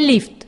Lift.